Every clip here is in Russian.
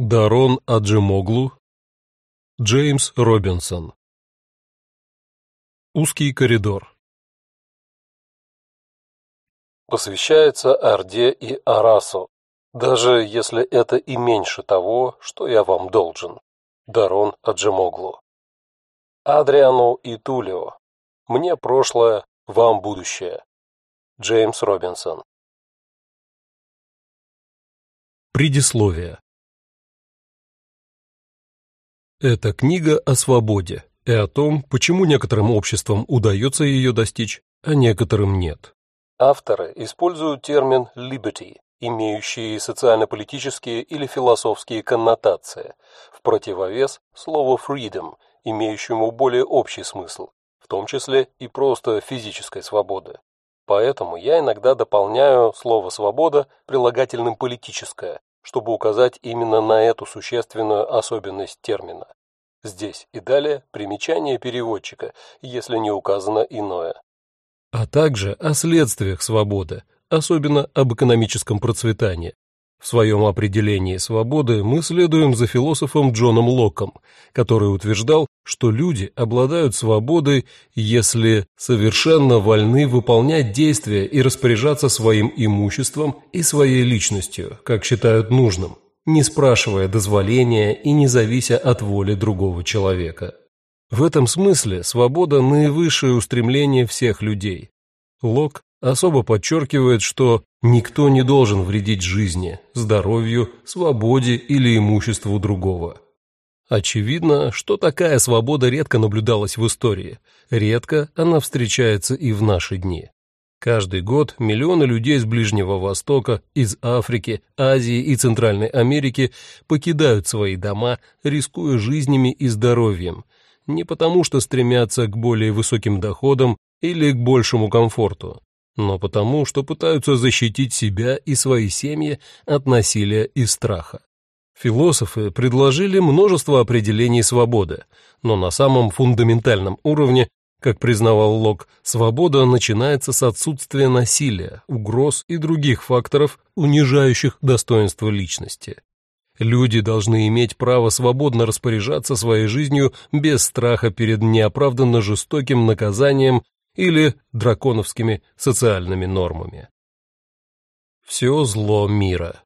Дарон Аджемоглу, Джеймс Робинсон. Узкий коридор. Посвящается Орде и Арасу, даже если это и меньше того, что я вам должен. Дарон Аджемоглу. Адриану и Тулио. Мне прошлое, вам будущее. Джеймс Робинсон. Предисловие. Это книга о свободе и о том, почему некоторым обществам удается ее достичь, а некоторым нет. Авторы используют термин «liberty», имеющий социально-политические или философские коннотации, в противовес слову «freedom», имеющему более общий смысл, в том числе и просто физической свободы. Поэтому я иногда дополняю слово «свобода» прилагательным «политическое», чтобы указать именно на эту существенную особенность термина. Здесь и далее примечание переводчика, если не указано иное. А также о следствиях свободы, особенно об экономическом процветании, в своем определении свободы мы следуем за философом Джоном Локом, который утверждал, что люди обладают свободой, если совершенно вольны выполнять действия и распоряжаться своим имуществом и своей личностью, как считают нужным, не спрашивая дозволения и не завися от воли другого человека. В этом смысле свобода – наивысшее устремление всех людей. Лок особо подчеркивает, что никто не должен вредить жизни, здоровью, свободе или имуществу другого. Очевидно, что такая свобода редко наблюдалась в истории, редко она встречается и в наши дни. Каждый год миллионы людей с Ближнего Востока, из Африки, Азии и Центральной Америки покидают свои дома, рискуя жизнями и здоровьем, не потому что стремятся к более высоким доходам или к большему комфорту, но потому, что пытаются защитить себя и свои семьи от насилия и страха. Философы предложили множество определений свободы, но на самом фундаментальном уровне, как признавал Лок, свобода начинается с отсутствия насилия, угроз и других факторов, унижающих достоинство личности. Люди должны иметь право свободно распоряжаться своей жизнью без страха перед неоправданно жестоким наказанием или драконовскими социальными нормами. Все зло мира.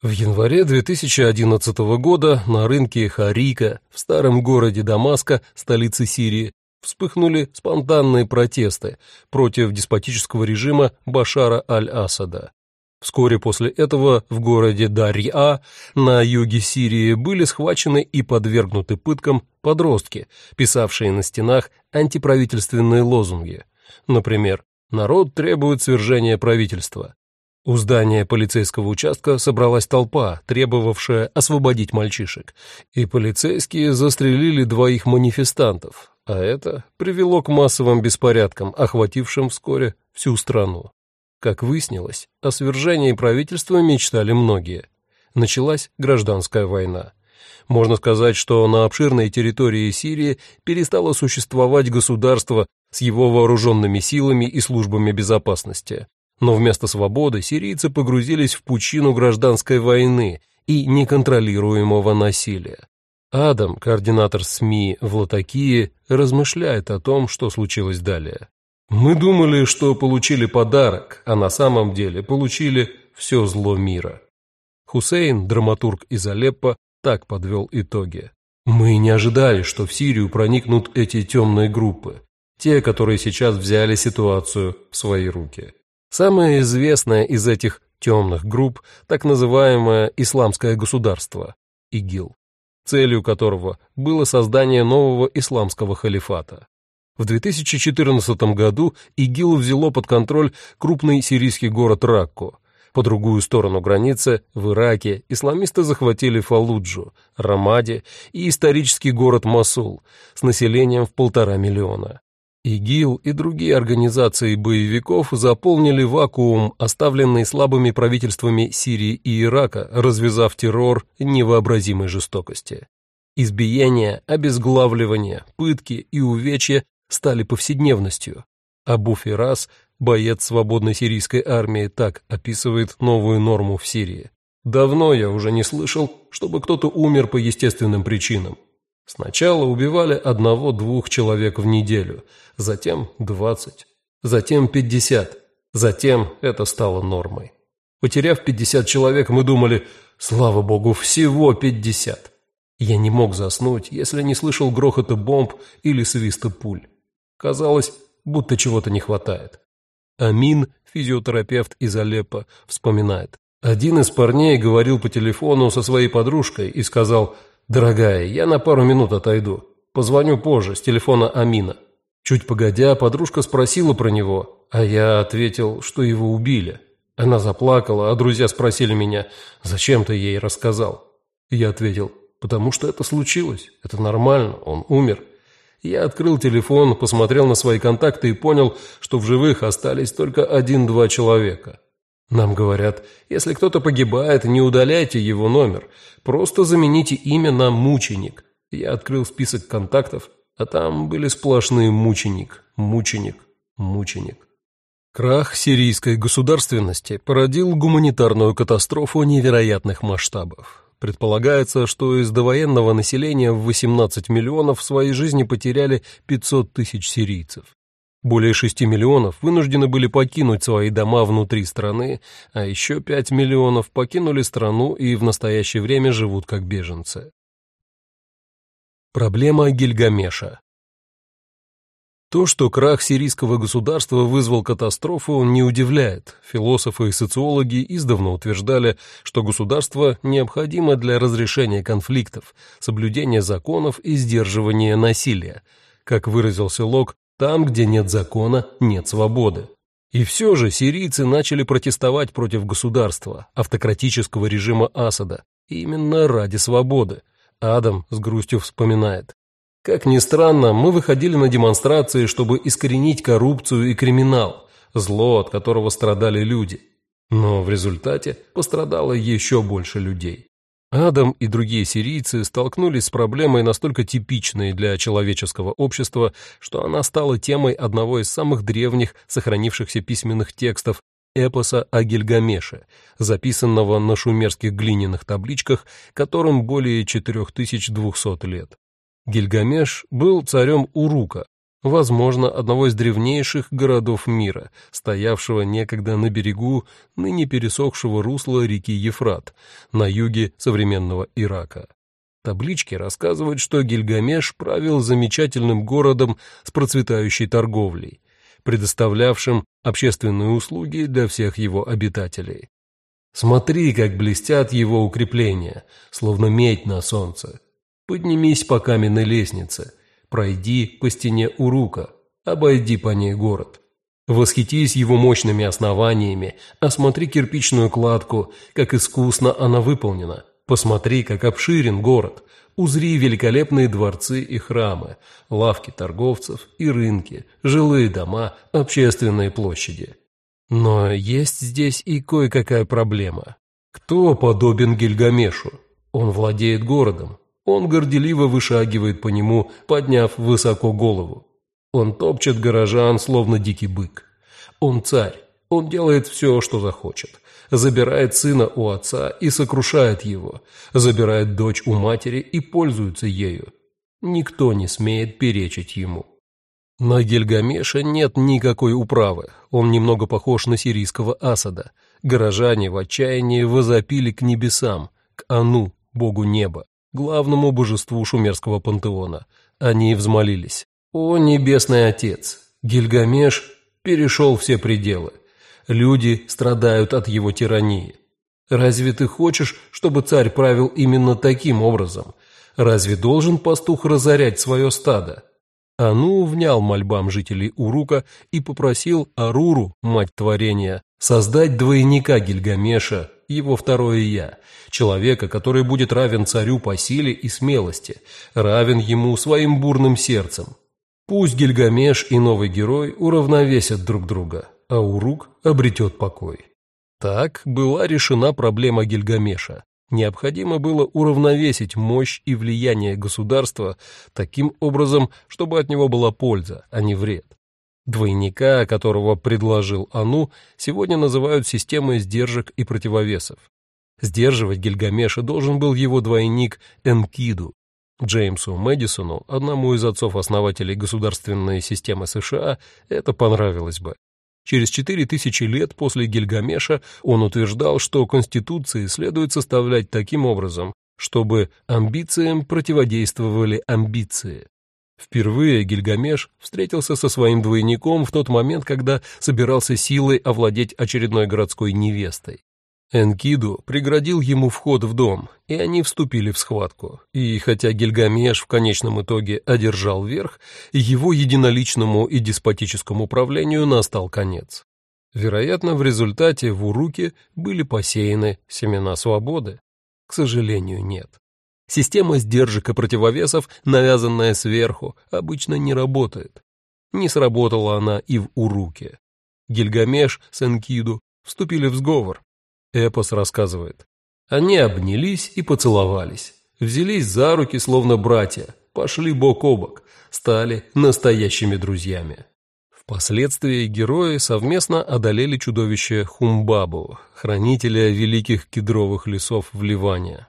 В январе 2011 года на рынке Харика в старом городе Дамаска, столице Сирии, вспыхнули спонтанные протесты против деспотического режима Башара аль-Асада. Вскоре после этого в городе Дарья на юге Сирии были схвачены и подвергнуты пыткам подростки, писавшие на стенах антиправительственные лозунги. Например, «Народ требует свержения правительства». У здания полицейского участка собралась толпа, требовавшая освободить мальчишек, и полицейские застрелили двоих манифестантов, а это привело к массовым беспорядкам, охватившим вскоре всю страну. Как выяснилось, о свержении правительства мечтали многие. Началась гражданская война. Можно сказать, что на обширной территории Сирии перестало существовать государство с его вооруженными силами и службами безопасности. Но вместо свободы сирийцы погрузились в пучину гражданской войны и неконтролируемого насилия. Адам, координатор СМИ в Латакии, размышляет о том, что случилось далее. Мы думали, что получили подарок, а на самом деле получили все зло мира. Хусейн, драматург из Алеппо, так подвел итоги. Мы не ожидали, что в Сирию проникнут эти темные группы, те, которые сейчас взяли ситуацию в свои руки. Самое известное из этих темных групп – так называемое «Исламское государство» – ИГИЛ, целью которого было создание нового исламского халифата. В 2014 году ИГИЛ взяло под контроль крупный сирийский город Ракку. По другую сторону границы, в Ираке, исламисты захватили Фалуджу, Рамади и исторический город Масул с населением в полтора миллиона. ИГИЛ и другие организации боевиков заполнили вакуум, оставленный слабыми правительствами Сирии и Ирака, развязав террор невообразимой жестокости. Избиения, обезглавливания, пытки и увечья стали повседневностью. Абу Фирас, боец свободной сирийской армии, так описывает новую норму в Сирии. Давно я уже не слышал, чтобы кто-то умер по естественным причинам. Сначала убивали одного-двух человек в неделю, затем двадцать, затем пятьдесят, затем это стало нормой. Потеряв пятьдесят человек, мы думали, слава богу, всего пятьдесят. Я не мог заснуть, если не слышал грохота бомб или свиста пуль. Казалось, будто чего-то не хватает. Амин, физиотерапевт из Алеппо, вспоминает. Один из парней говорил по телефону со своей подружкой и сказал – «Дорогая, я на пару минут отойду. Позвоню позже с телефона Амина». Чуть погодя, подружка спросила про него, а я ответил, что его убили. Она заплакала, а друзья спросили меня, зачем ты ей рассказал. Я ответил, потому что это случилось, это нормально, он умер. Я открыл телефон, посмотрел на свои контакты и понял, что в живых остались только один-два человека. Нам говорят, если кто-то погибает, не удаляйте его номер, просто замените имя на «мученик». Я открыл список контактов, а там были сплошные «мученик», «мученик», «мученик». Крах сирийской государственности породил гуманитарную катастрофу невероятных масштабов. Предполагается, что из довоенного населения в 18 миллионов в своей жизни потеряли 500 тысяч сирийцев. Более 6 миллионов вынуждены были покинуть свои дома внутри страны, а еще 5 миллионов покинули страну и в настоящее время живут как беженцы. Проблема Гильгамеша То, что крах сирийского государства вызвал катастрофу, не удивляет. Философы и социологи издавна утверждали, что государство необходимо для разрешения конфликтов, соблюдения законов и сдерживания насилия. Как выразился Лок, там, где нет закона, нет свободы. И все же сирийцы начали протестовать против государства, автократического режима Асада, именно ради свободы. Адам с грустью вспоминает. Как ни странно, мы выходили на демонстрации, чтобы искоренить коррупцию и криминал, зло, от которого страдали люди. Но в результате пострадало еще больше людей. Адам и другие сирийцы столкнулись с проблемой настолько типичной для человеческого общества, что она стала темой одного из самых древних сохранившихся письменных текстов эпоса о Гильгамеше, записанного на шумерских глиняных табличках, которым более 4200 лет. Гильгамеш был царем Урука, возможно, одного из древнейших городов мира, стоявшего некогда на берегу ныне пересохшего русла реки Ефрат, на юге современного Ирака. Таблички рассказывают, что Гильгамеш правил замечательным городом с процветающей торговлей, предоставлявшим общественные услуги для всех его обитателей. Смотри, как блестят его укрепления, словно медь на солнце. Поднимись по каменной лестнице – Пройди по стене Урука, обойди по ней город. Восхитись его мощными основаниями, осмотри кирпичную кладку, как искусно она выполнена. Посмотри, как обширен город, узри великолепные дворцы и храмы, лавки торговцев и рынки, жилые дома, общественные площади. Но есть здесь и кое-какая проблема. Кто подобен Гильгамешу? Он владеет городом, он горделиво вышагивает по нему, подняв высоко голову. Он топчет горожан, словно дикий бык. Он царь. Он делает все, что захочет. Забирает сына у отца и сокрушает его. Забирает дочь у матери и пользуется ею. Никто не смеет перечить ему. На Гильгамеша нет никакой управы. Он немного похож на сирийского Асада. Горожане в отчаянии возопили к небесам, к Ану, богу неба главному божеству шумерского пантеона. Они взмолились. «О, небесный отец! Гильгамеш перешел все пределы. Люди страдают от его тирании. Разве ты хочешь, чтобы царь правил именно таким образом? Разве должен пастух разорять свое стадо?» Ану внял мольбам жителей Урука и попросил Аруру, мать творения, создать двойника Гильгамеша, его второе «я», человека, который будет равен царю по силе и смелости, равен ему своим бурным сердцем. Пусть Гильгамеш и новый герой уравновесят друг друга, а Урук обретет покой. Так была решена проблема Гильгамеша. Необходимо было уравновесить мощь и влияние государства таким образом, чтобы от него была польза, а не вред. Двойника, которого предложил Ану, сегодня называют системой сдержек и противовесов. Сдерживать Гильгамеша должен был его двойник Энкиду. Джеймсу Мэдисону, одному из отцов-основателей государственной системы США, это понравилось бы. Через четыре тысячи лет после Гильгамеша он утверждал, что Конституции следует составлять таким образом, чтобы амбициям противодействовали амбиции. Впервые Гильгамеш встретился со своим двойником в тот момент, когда собирался силой овладеть очередной городской невестой. Энкиду преградил ему вход в дом, и они вступили в схватку. И хотя Гильгамеш в конечном итоге одержал верх, его единоличному и деспотическому правлению настал конец. Вероятно, в результате в Уруке были посеяны семена свободы. К сожалению, нет. Система сдержек и противовесов, навязанная сверху, обычно не работает. Не сработала она и в Уруке. Гильгамеш с Энкиду вступили в сговор. Эпос рассказывает. Они обнялись и поцеловались, взялись за руки, словно братья, пошли бок о бок, стали настоящими друзьями. Впоследствии герои совместно одолели чудовище Хумбабу, хранителя великих кедровых лесов в Ливане.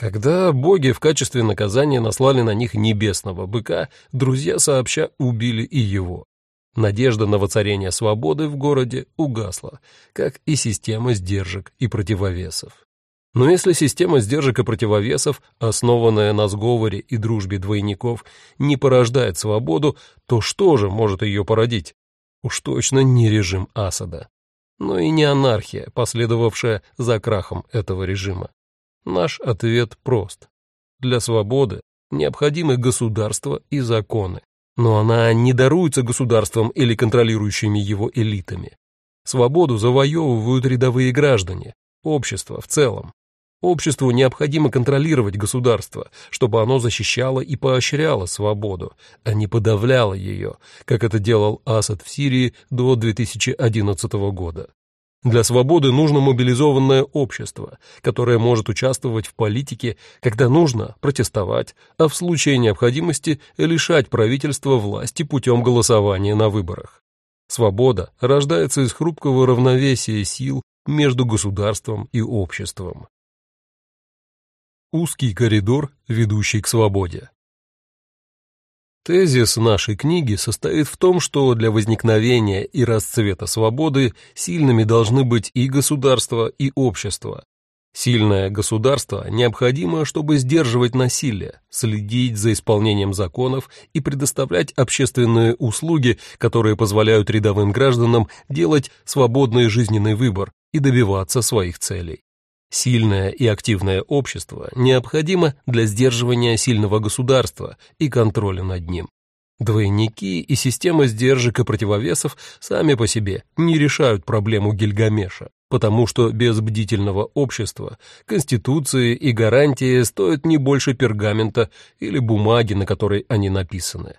Когда боги в качестве наказания наслали на них небесного быка, друзья сообща убили и его. Надежда на воцарение свободы в городе угасла, как и система сдержек и противовесов. Но если система сдержек и противовесов, основанная на сговоре и дружбе двойников, не порождает свободу, то что же может ее породить? Уж точно не режим Асада. Но и не анархия, последовавшая за крахом этого режима. Наш ответ прост. Для свободы необходимы государство и законы. Но она не даруется государством или контролирующими его элитами. Свободу завоевывают рядовые граждане, общество в целом. Обществу необходимо контролировать государство, чтобы оно защищало и поощряло свободу, а не подавляло ее, как это делал Асад в Сирии до 2011 года. Для свободы нужно мобилизованное общество, которое может участвовать в политике, когда нужно протестовать, а в случае необходимости лишать правительства власти путем голосования на выборах. Свобода рождается из хрупкого равновесия сил между государством и обществом. Узкий коридор, ведущий к свободе. Тезис нашей книги состоит в том, что для возникновения и расцвета свободы сильными должны быть и государство, и общество. Сильное государство необходимо, чтобы сдерживать насилие, следить за исполнением законов и предоставлять общественные услуги, которые позволяют рядовым гражданам делать свободный жизненный выбор и добиваться своих целей. Сильное и активное общество необходимо для сдерживания сильного государства и контроля над ним. Двойники и система сдержек и противовесов сами по себе не решают проблему Гильгамеша, потому что без бдительного общества конституции и гарантии стоят не больше пергамента или бумаги, на которой они написаны.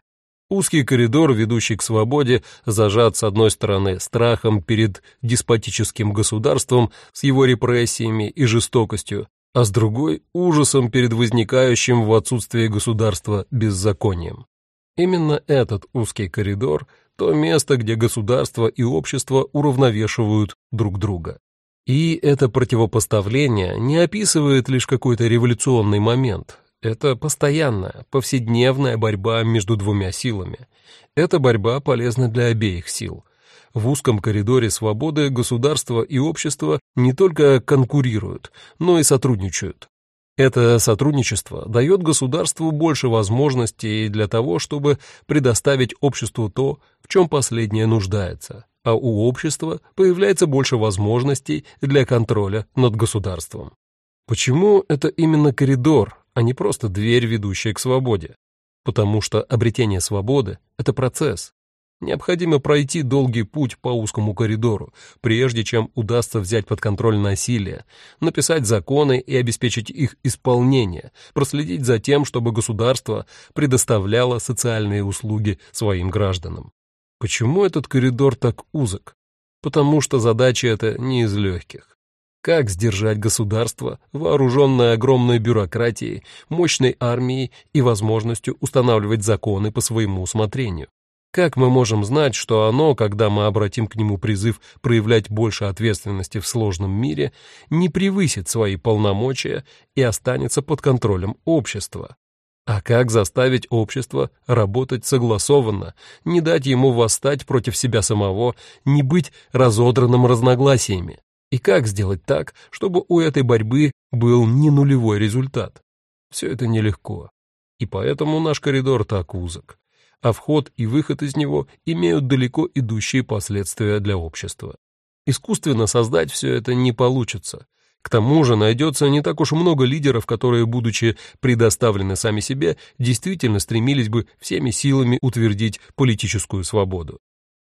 Узкий коридор, ведущий к свободе, зажат с одной стороны страхом перед деспотическим государством с его репрессиями и жестокостью, а с другой – ужасом перед возникающим в отсутствии государства беззаконием. Именно этот узкий коридор – то место, где государство и общество уравновешивают друг друга. И это противопоставление не описывает лишь какой-то революционный момент, это постоянная, повседневная борьба между двумя силами. Эта борьба полезна для обеих сил. В узком коридоре свободы государство и общество не только конкурируют, но и сотрудничают. Это сотрудничество дает государству больше возможностей для того, чтобы предоставить обществу то, в чем последнее нуждается, а у общества появляется больше возможностей для контроля над государством. Почему это именно коридор, а не просто дверь, ведущая к свободе. Потому что обретение свободы – это процесс. Необходимо пройти долгий путь по узкому коридору, прежде чем удастся взять под контроль насилие, написать законы и обеспечить их исполнение, проследить за тем, чтобы государство предоставляло социальные услуги своим гражданам. Почему этот коридор так узок? Потому что задача эта не из легких. Как сдержать государство, вооруженное огромной бюрократией, мощной армией и возможностью устанавливать законы по своему усмотрению? Как мы можем знать, что оно, когда мы обратим к нему призыв проявлять больше ответственности в сложном мире, не превысит свои полномочия и останется под контролем общества? А как заставить общество работать согласованно, не дать ему восстать против себя самого, не быть разодранным разногласиями? И как сделать так, чтобы у этой борьбы был не нулевой результат? Все это нелегко. И поэтому наш коридор так узок а вход и выход из него имеют далеко идущие последствия для общества. Искусственно создать все это не получится. К тому же найдется не так уж много лидеров, которые, будучи предоставлены сами себе, действительно стремились бы всеми силами утвердить политическую свободу.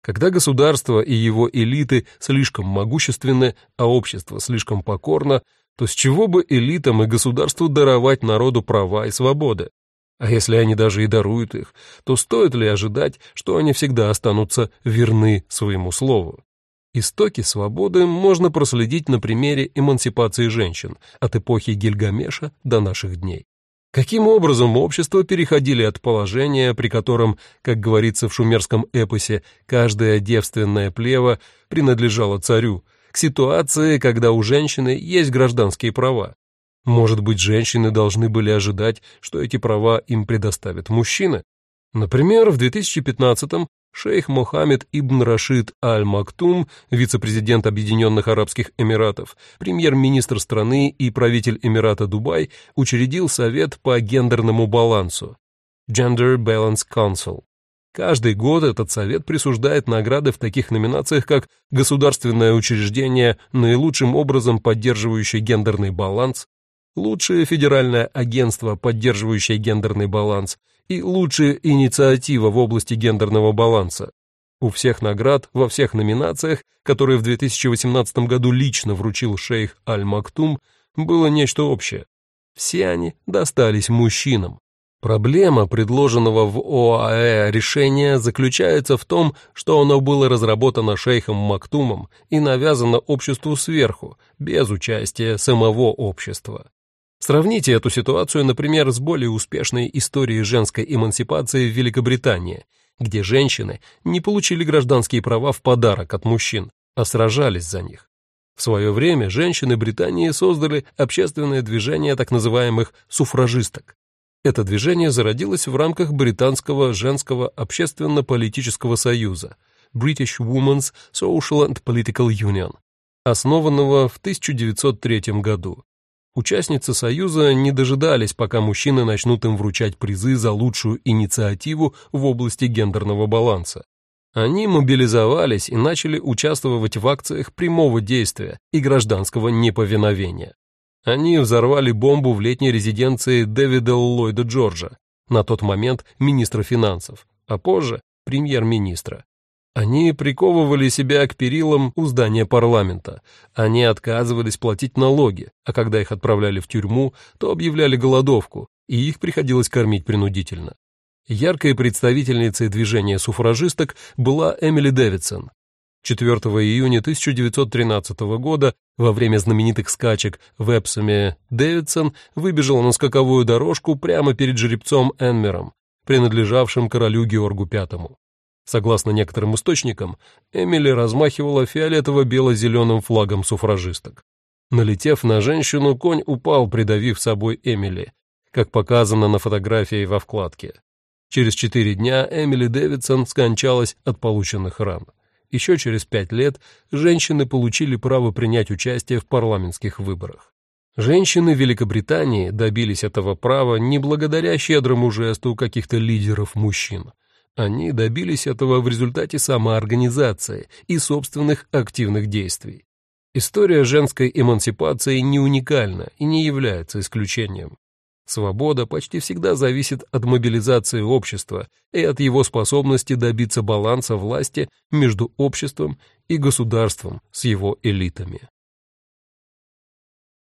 Когда государство и его элиты слишком могущественны, а общество слишком покорно, то с чего бы элитам и государству даровать народу права и свободы? А если они даже и даруют их, то стоит ли ожидать, что они всегда останутся верны своему слову? Истоки свободы можно проследить на примере эмансипации женщин от эпохи Гильгамеша до наших дней. Каким образом общество переходили от положения, при котором, как говорится в шумерском эпосе, каждая девственная плева принадлежала царю, к ситуации, когда у женщины есть гражданские права, может быть, женщины должны были ожидать, что эти права им предоставят мужчины? Например, в 2015-м шейх Мохаммед ибн Рашид Аль-Мактум, вице-президент Объединенных Арабских Эмиратов, премьер-министр страны и правитель Эмирата Дубай, учредил Совет по гендерному балансу Gender Balance Council. Каждый год этот совет присуждает награды в таких номинациях, как «Государственное учреждение, наилучшим образом поддерживающее гендерный баланс», лучшее федеральное агентство, поддерживающее гендерный баланс, и лучшая инициатива в области гендерного баланса. У всех наград во всех номинациях, которые в 2018 году лично вручил шейх Аль-Мактум, было нечто общее. Все они достались мужчинам. Проблема предложенного в ОАЭ решения заключается в том, что оно было разработано шейхом Мактумом и навязано обществу сверху, без участия самого общества. Сравните эту ситуацию, например, с более успешной историей женской эмансипации в Великобритании, где женщины не получили гражданские права в подарок от мужчин, а сражались за них. В свое время женщины Британии создали общественное движение так называемых суфражисток. Это движение зародилось в рамках Британского женского общественно-политического союза British Women's Social and Political Union, основанного в 1903 году. Участницы Союза не дожидались, пока мужчины начнут им вручать призы за лучшую инициативу в области гендерного баланса. Они мобилизовались и начали участвовать в акциях прямого действия и гражданского неповиновения. Они взорвали бомбу в летней резиденции Дэвида Ллойда Джорджа, на тот момент министра финансов, а позже премьер-министра. Они приковывали себя к перилам у здания парламента. Они отказывались платить налоги, а когда их отправляли в тюрьму, то объявляли голодовку, и их приходилось кормить принудительно. Яркой представительницей движения суфражисток была Эмили Дэвидсон. 4 июня 1913 года во время знаменитых скачек в Эпсоме Дэвидсон выбежала на скаковую дорожку прямо перед жеребцом Энмером, принадлежавшим королю Георгу V. Согласно некоторым источникам, Эмили размахивала фиолетово-бело-зеленым флагом суфражисток. Налетев на женщину, конь упал, придавив собой Эмили, как показано на фотографии во вкладке. Через четыре дня Эмили Дэвидсон скончалась от полученных ран. Еще через пять лет женщины получили право принять участие в парламентских выборах. Женщины Великобритании добились этого права не благодаря щедрому жесту каких-то лидеров мужчин. Они добились этого в результате самоорганизации и собственных активных действий. История женской эмансипации не уникальна и не является исключением. Свобода почти всегда зависит от мобилизации общества и от его способности добиться баланса власти между обществом и государством с его элитами.